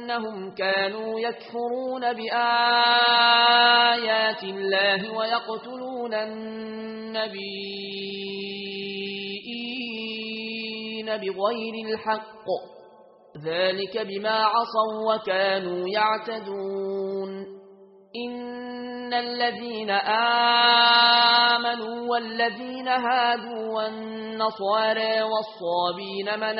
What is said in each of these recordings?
أنهم كانوا يكفرون بآيات الله ويقتلون النبيين بغير الحق ذلك بما عصوا وكانوا يعتدون إن إن الذين آمنوا والذين هادوا والنصارى والصابين من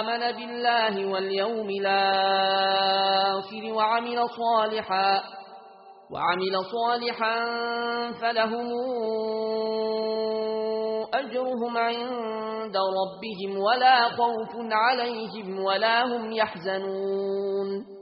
آمن بالله واليوم الآخر وعمل صالحا وعمل صالحا فلهم أجرهم عند ربهم ولا خوف عليهم ولا هم يحزنون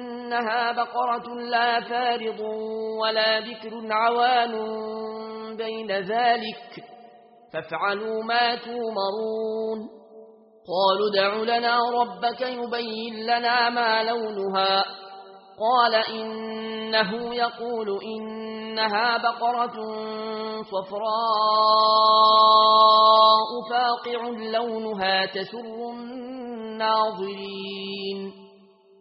أنها بقرة لا فارض ولا ذكر عوان بين ذلك. فافعلوا ما تومرون. قالوا دع لنا ربك يبين لنا ما لونها. قال إنه يقول إنها بقرة صفراء فاقع لونها تسر الناظرين.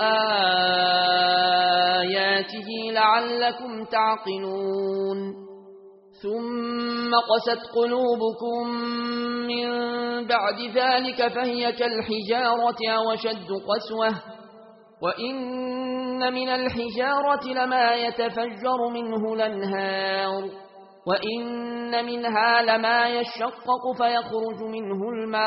آياته لعلكم تعقلون. ثم قست قلوبكم من بعد ذلك فهي كالحجارة وشد قسوة. وإن من الحجارة لما يتفجر منه الأنهار. وإن منها لما يشقق فيخرج منه الماء.